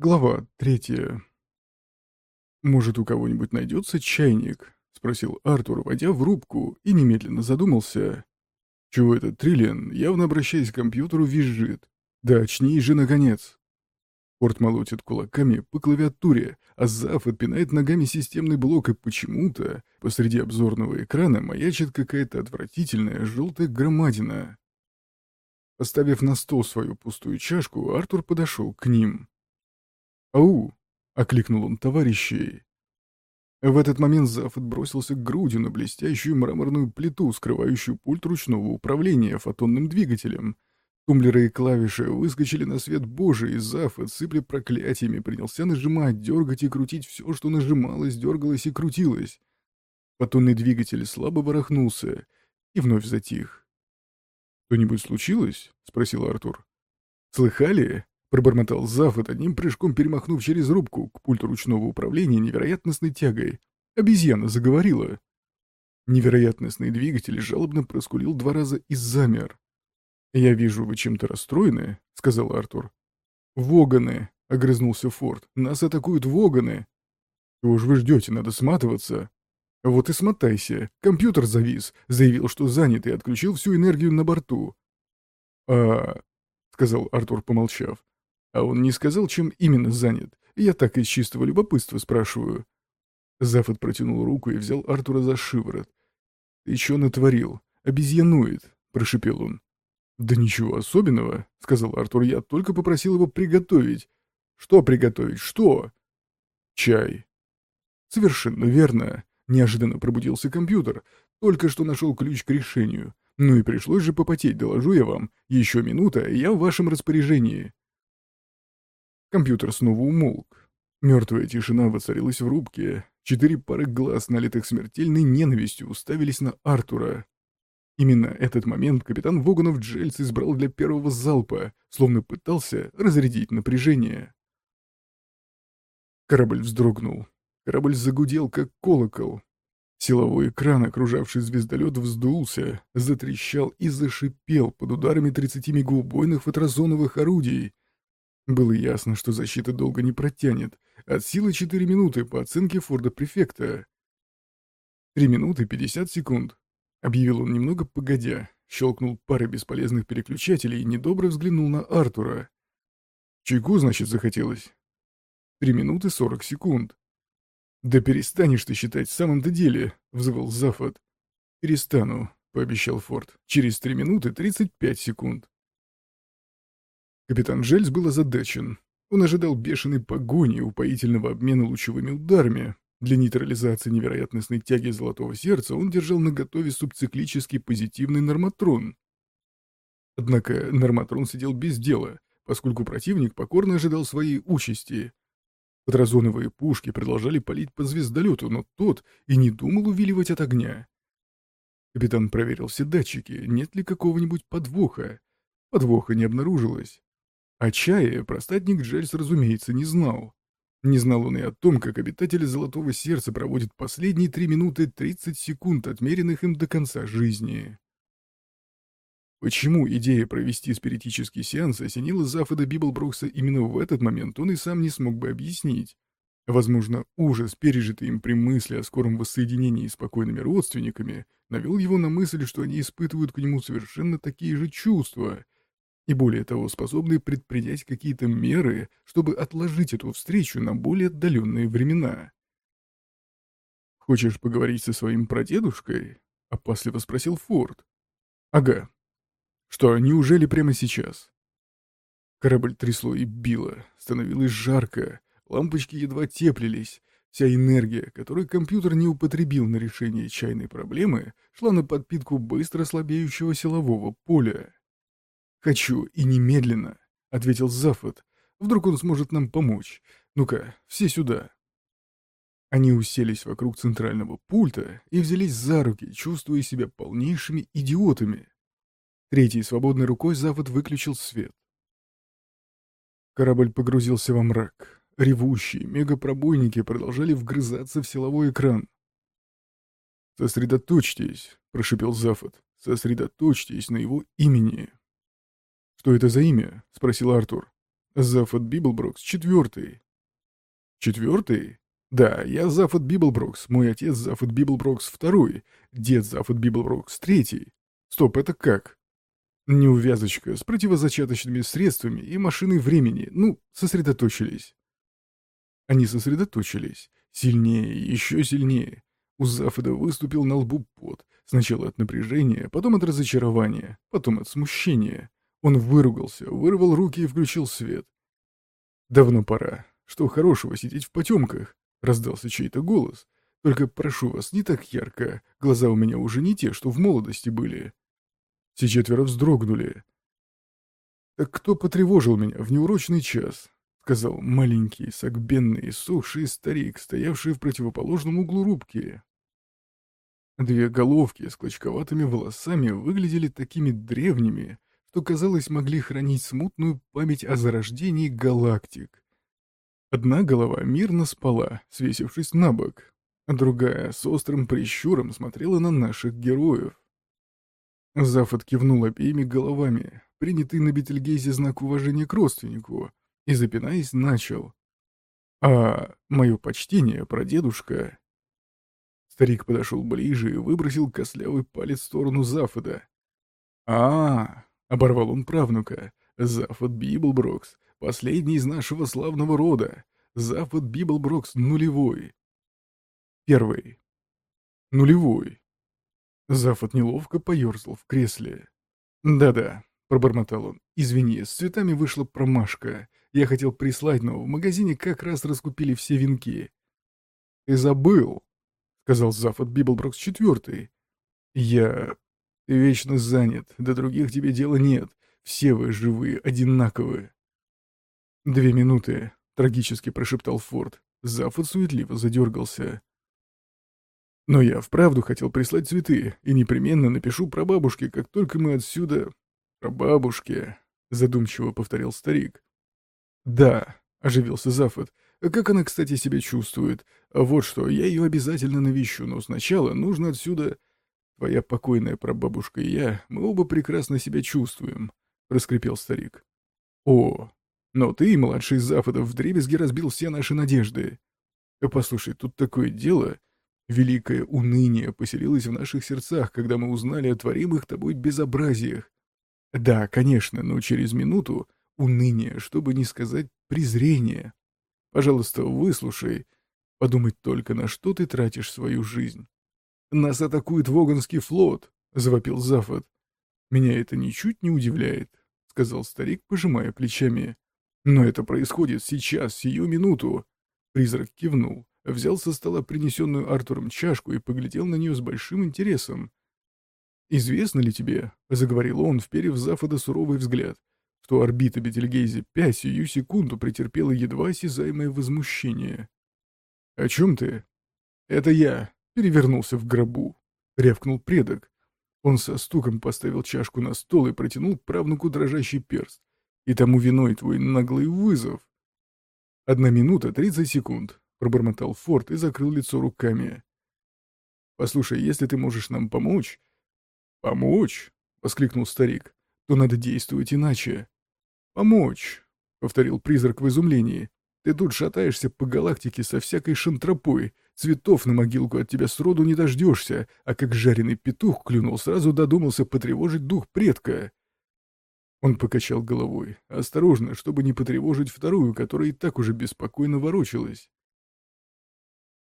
Глава третья. «Может, у кого-нибудь найдется чайник?» — спросил Артур, войдя в рубку, и немедленно задумался. «Чего этот Триллиан, явно обращаясь к компьютеру, визжит? Да очнись же, наконец!» Порт молотит кулаками по клавиатуре, а Зав отпинает ногами системный блок, и почему-то посреди обзорного экрана маячит какая-то отвратительная желтая громадина. Поставив на стол свою пустую чашку, Артур подошел к ним. «Ау!» — окликнул он товарищей. В этот момент Зафот бросился к грудью на блестящую мраморную плиту, скрывающую пульт ручного управления фотонным двигателем. Тумблеры и клавиши выскочили на свет Божий, и Зафот, сыпля проклятиями, принялся нажимать, дергать и крутить все, что нажималось, дергалось и крутилось. Фотонный двигатель слабо барахнулся и вновь затих. «Что-нибудь случилось?» — спросил Артур. «Слыхали?» Пробормотал Зафот, одним прыжком перемахнув через рубку к пульту ручного управления невероятностной тягой. Обезьяна заговорила. Невероятностный двигатель жалобно проскулил два раза и замер. «Я вижу, вы чем-то расстроены», — сказал Артур. «Воганы», — огрызнулся Форд. «Нас атакуют воганы». «Чего ж вы ждете, надо сматываться». «Вот и смотайся. Компьютер завис, заявил, что занят и отключил всю энергию на борту». «А...» — сказал Артур, помолчав. А он не сказал, чем именно занят. Я так из чистого любопытства спрашиваю. Зафот протянул руку и взял Артура за шиворот. «Ты чё натворил? Обезьянует», — прошипел он. «Да ничего особенного», — сказал Артур. «Я только попросил его приготовить». «Что приготовить? Что?» «Чай». «Совершенно верно», — неожиданно пробудился компьютер. «Только что нашел ключ к решению. Ну и пришлось же попотеть, доложу я вам. Еще минута, и я в вашем распоряжении». Компьютер снова умолк. Мертвая тишина воцарилась в рубке. Четыре пары глаз, налитых смертельной ненавистью, уставились на Артура. Именно этот момент капитан Воганов Джельс избрал для первого залпа, словно пытался разрядить напряжение. Корабль вздрогнул. Корабль загудел, как колокол. Силовой экран, окружавший звездолет, вздулся, затрещал и зашипел под ударами 30 мегоубойных фоторазоновых орудий, было ясно, что защита долго не протянет. От силы 4 минуты по оценке Форда-префекта. 3 минуты 50 секунд. Объявил он немного погодя. Щелкнул парой бесполезных переключателей и недобро взглянул на Артура. Чайку, значит, захотелось. 3 минуты 40 секунд. «Да перестанешь ты считать в самом-то деле», — взвыл Зафот. «Перестану», — пообещал Форд. «Через 3 минуты 35 секунд». Капитан Жельс был озадачен. Он ожидал бешеной погони, упоительного обмена лучевыми ударами. Для нейтрализации невероятностной тяги Золотого Сердца он держал наготове субциклический позитивный норматрон. Однако норматрон сидел без дела, поскольку противник покорно ожидал своей участи. Патразоновые пушки продолжали палить по звездолету, но тот и не думал увиливать от огня. Капитан проверил все датчики, нет ли какого-нибудь подвоха. Подвоха не обнаружилось. О чае простатник Джельс, разумеется, не знал. Не знал он и о том, как обитатели Золотого Сердца проводят последние три минуты 30 секунд, отмеренных им до конца жизни. Почему идея провести спиритический сеанс осенила Зафода Библбрукса именно в этот момент, он и сам не смог бы объяснить. Возможно, ужас, пережитый им при мысли о скором воссоединении с спокойными родственниками, навел его на мысль, что они испытывают к нему совершенно такие же чувства — и более того, способны предпринять какие-то меры, чтобы отложить эту встречу на более отдаленные времена. «Хочешь поговорить со своим прадедушкой?» — опасливо спросил Форд. «Ага. Что, неужели прямо сейчас?» Корабль трясло и било, становилось жарко, лампочки едва теплились, вся энергия, которую компьютер не употребил на решение чайной проблемы, шла на подпитку быстро слабеющего силового поля. «Хочу, и немедленно», — ответил Зафот. «Вдруг он сможет нам помочь. Ну-ка, все сюда». Они уселись вокруг центрального пульта и взялись за руки, чувствуя себя полнейшими идиотами. Третьей свободной рукой Зафод выключил свет. Корабль погрузился во мрак. Ревущие мегапробойники продолжали вгрызаться в силовой экран. «Сосредоточьтесь», — прошипел Зафод. «Сосредоточьтесь на его имени». «Что это за имя?» — спросил Артур. Зафод Библброкс четвертый. Четвертый? Да, я Зафод Библброкс, мой отец Зафод Библброкс второй, дед Зафод Библброкс третий. Стоп, это как? Неувязочка с противозачаточными средствами и машиной времени, ну, сосредоточились. Они сосредоточились. Сильнее, еще сильнее. У Зафода выступил на лбу пот. Сначала от напряжения, потом от разочарования, потом от смущения. Он выругался, вырвал руки и включил свет. «Давно пора. Что хорошего сидеть в потемках?» — раздался чей-то голос. «Только прошу вас, не так ярко. Глаза у меня уже не те, что в молодости были». Все четверо вздрогнули. «Так кто потревожил меня в неурочный час?» — сказал маленький, согбенный, сухший старик, стоявший в противоположном углу рубки. Две головки с клочковатыми волосами выглядели такими древними, что, казалось, могли хранить смутную память о зарождении галактик. Одна голова мирно спала, свесившись на бок, а другая с острым прищуром смотрела на наших героев. Зафод кивнул обеими головами, принятый на Бетельгейзе знак уважения к родственнику, и, запинаясь, начал. «А мое почтение, прадедушка...» Старик подошел ближе и выбросил костлявый палец в сторону Зафода. а, -а — оборвал он правнука. «Зафод Библброкс, последний из нашего славного рода. Зафод Библброкс нулевой». Первый. Нулевой. Зафод неловко поерзал в кресле. «Да-да», — пробормотал он. «Извини, с цветами вышла промашка. Я хотел прислать, но в магазине как раз раскупили все венки». «Ты забыл», — сказал Зафод Библброкс четвертый. «Я... Ты вечно занят, до других тебе дела нет. Все вы живые, одинаковые. Две минуты, трагически прошептал Форд. Зафот суетливо задергался. Но я вправду хотел прислать цветы, и непременно напишу про бабушке, как только мы отсюда... Про бабушке, задумчиво повторил старик. Да, оживился Зафот. Как она, кстати, себя чувствует? Вот что, я ее обязательно навещу, но сначала нужно отсюда... Твоя покойная прабабушка и я, мы оба прекрасно себя чувствуем», — раскрепел старик. «О, но ты, младший из Западов, вдребезги разбил все наши надежды. Послушай, тут такое дело. Великое уныние поселилось в наших сердцах, когда мы узнали о творимых тобой безобразиях. Да, конечно, но через минуту уныние, чтобы не сказать презрение. Пожалуйста, выслушай. Подумать только, на что ты тратишь свою жизнь. «Нас атакует Воганский флот!» — завопил Зафот. «Меня это ничуть не удивляет», — сказал старик, пожимая плечами. «Но это происходит сейчас, сию минуту!» Призрак кивнул, взял со стола принесенную Артуром чашку и поглядел на нее с большим интересом. «Известно ли тебе, — заговорил он, вперев Зафода суровый взгляд, — что орбита Бетельгейзе-5 сию секунду претерпела едва осязаемое возмущение?» «О чем ты?» «Это я», перевернулся в гробу. Рявкнул предок. Он со стуком поставил чашку на стол и протянул правнуку дрожащий перст. И тому виной твой наглый вызов. «Одна минута, тридцать секунд», — пробормотал Форд и закрыл лицо руками. «Послушай, если ты можешь нам помочь...» «Помочь?» — воскликнул старик. «То надо действовать иначе». «Помочь», — повторил призрак в изумлении. «Ты тут шатаешься по галактике со всякой шантропой, Цветов на могилку от тебя сроду не дождешься, а как жареный петух клюнул, сразу додумался потревожить дух предка. Он покачал головой, осторожно, чтобы не потревожить вторую, которая и так уже беспокойно ворочалась.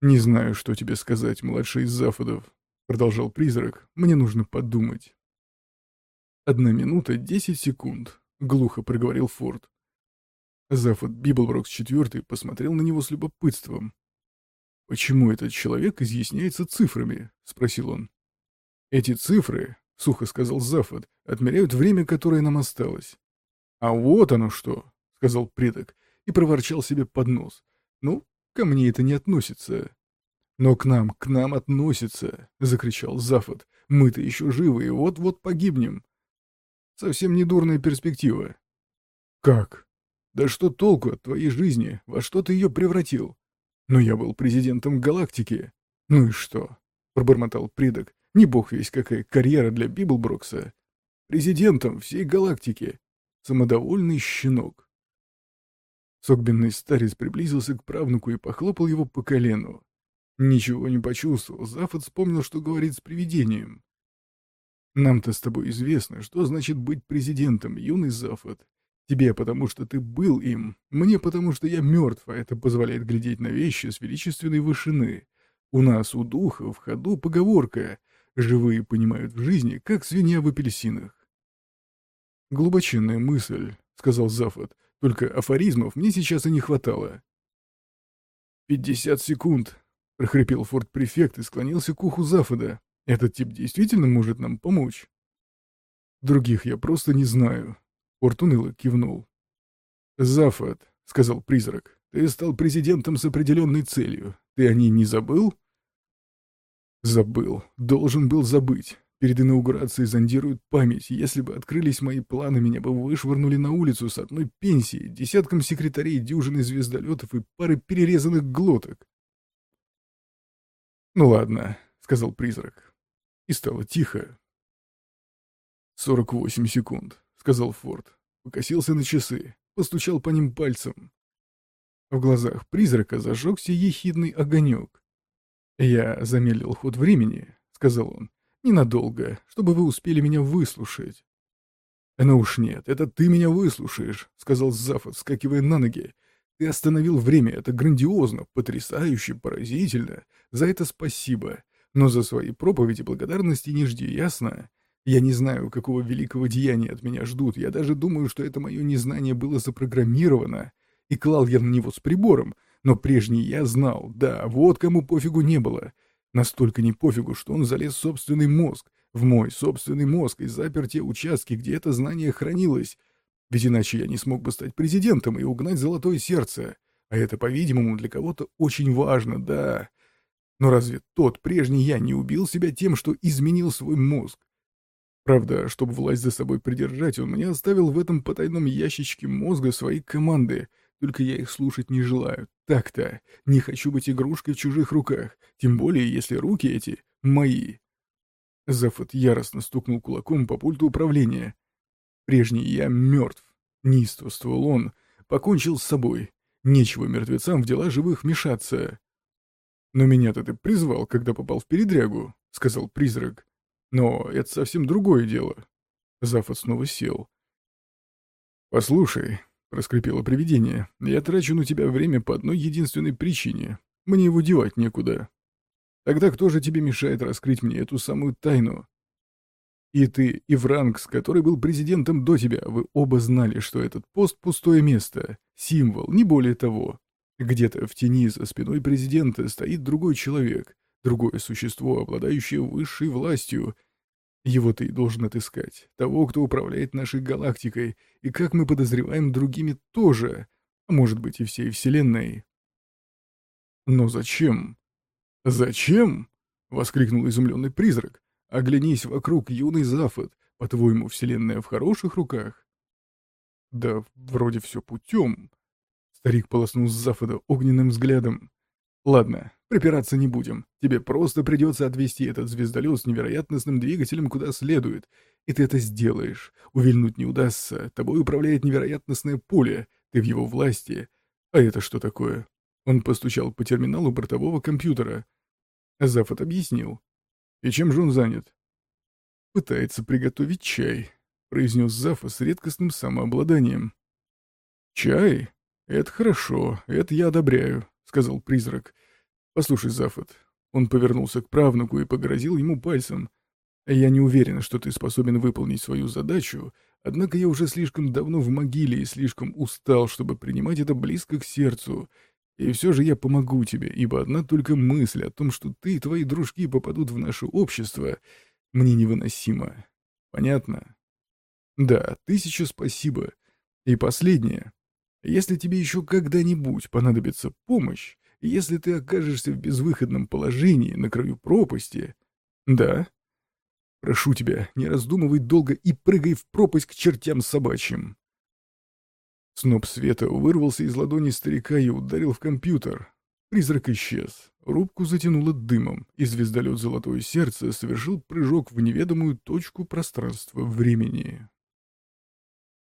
«Не знаю, что тебе сказать, младший из Зафодов», — продолжал призрак, — «мне нужно подумать». «Одна минута, десять секунд», — глухо проговорил Форд. Зафод Библброкс четвертый посмотрел на него с любопытством. «Почему этот человек изъясняется цифрами?» — спросил он. «Эти цифры, — сухо сказал Зафод, — отмеряют время, которое нам осталось». «А вот оно что!» — сказал предок и проворчал себе под нос. «Ну, ко мне это не относится». «Но к нам, к нам относится!» — закричал Зафод. «Мы-то еще живы и вот-вот погибнем». «Совсем недурная перспектива». «Как? Да что толку от твоей жизни? Во что ты ее превратил?» Но я был президентом галактики. Ну и что? Пробормотал предок. Не бог весь какая карьера для Библброкса. Президентом всей галактики. Самодовольный щенок. Согбенный старец приблизился к правнуку и похлопал его по колену. Ничего не почувствовал, Зафот вспомнил, что говорит с привидением. «Нам-то с тобой известно, что значит быть президентом, юный Зафот. Тебе, потому что ты был им, мне, потому что я мертв, а это позволяет глядеть на вещи с величественной вышины. У нас, у духа, в ходу поговорка «Живые понимают в жизни, как свинья в апельсинах». «Глубоченная мысль», — сказал Зафот, — «только афоризмов мне сейчас и не хватало». «Пятьдесят секунд», — прохрипел форт-префект и склонился к уху Зафода. «Этот тип действительно может нам помочь?» «Других я просто не знаю», Орт кивнул. «Зафат», — сказал призрак, — «ты стал президентом с определенной целью. Ты о ней не забыл?» «Забыл. Должен был забыть. Перед инаугурацией зондируют память. Если бы открылись мои планы, меня бы вышвырнули на улицу с одной пенсией, десятком секретарей, дюжиной звездолетов и парой перерезанных глоток». «Ну ладно», — сказал призрак. И стало тихо. «Сорок восемь секунд сказал Форд. Покосился на часы, постучал по ним пальцем. В глазах призрака зажегся ехидный огонек. «Я замедлил ход времени», — сказал он, — «ненадолго, чтобы вы успели меня выслушать». «Ну уж нет, это ты меня выслушаешь», — сказал Зафот, вскакивая на ноги. «Ты остановил время, это грандиозно, потрясающе, поразительно. За это спасибо. Но за свои проповеди благодарности не жди, ясно? Я не знаю, какого великого деяния от меня ждут. Я даже думаю, что это мое незнание было запрограммировано. И клал я на него с прибором. Но прежний я знал, да, вот кому пофигу не было. Настолько не пофигу, что он залез в собственный мозг, в мой собственный мозг, и запер те участки, где это знание хранилось. Ведь иначе я не смог бы стать президентом и угнать золотое сердце. А это, по-видимому, для кого-то очень важно, да. Но разве тот прежний я не убил себя тем, что изменил свой мозг? Правда, чтобы власть за собой придержать, он мне оставил в этом потайном ящичке мозга свои команды, только я их слушать не желаю. Так-то. Не хочу быть игрушкой в чужих руках, тем более, если руки эти мои. Зафот яростно стукнул кулаком по пульту управления. Прежний я мертв. Неистовствовал он. Покончил с собой. Нечего мертвецам в дела живых мешаться. «Но меня-то ты призвал, когда попал в передрягу», — сказал призрак. Но это совсем другое дело. Зафот снова сел. «Послушай», — проскрипело привидение, — «я трачу на тебя время по одной единственной причине. Мне его девать некуда. Тогда кто же тебе мешает раскрыть мне эту самую тайну? И ты, и Вранкс, который был президентом до тебя, вы оба знали, что этот пост — пустое место, символ, не более того. Где-то в тени за спиной президента стоит другой человек, другое существо, обладающее высшей властью. Его ты должен отыскать, того, кто управляет нашей галактикой, и, как мы подозреваем, другими тоже, а может быть и всей Вселенной. Но зачем? Зачем? — воскликнул изумленный призрак. «Оглянись вокруг, юный Зафот. По-твоему, Вселенная в хороших руках?» «Да вроде все путем». Старик полоснул с Зафода огненным взглядом. «Ладно, Припираться не будем. Тебе просто придется отвезти этот звездолет с невероятностным двигателем куда следует. И ты это сделаешь. Увильнуть не удастся. Тобой управляет невероятностное поле. Ты в его власти. А это что такое? Он постучал по терминалу бортового компьютера. Зафот объяснил. И чем же он занят? Пытается приготовить чай, произнес Зафа с редкостным самообладанием. Чай? Это хорошо, это я одобряю, сказал призрак. «Послушай, Зафот». Он повернулся к правнуку и погрозил ему пальцем. «Я не уверен, что ты способен выполнить свою задачу, однако я уже слишком давно в могиле и слишком устал, чтобы принимать это близко к сердцу. И все же я помогу тебе, ибо одна только мысль о том, что ты и твои дружки попадут в наше общество, мне невыносима. Понятно? Да, тысяча спасибо. И последнее. Если тебе еще когда-нибудь понадобится помощь, если ты окажешься в безвыходном положении на краю пропасти... Да? Прошу тебя, не раздумывай долго и прыгай в пропасть к чертям собачьим. Сноп света вырвался из ладони старика и ударил в компьютер. Призрак исчез. Рубку затянуло дымом, и звездолет «Золотое сердце» совершил прыжок в неведомую точку пространства-времени.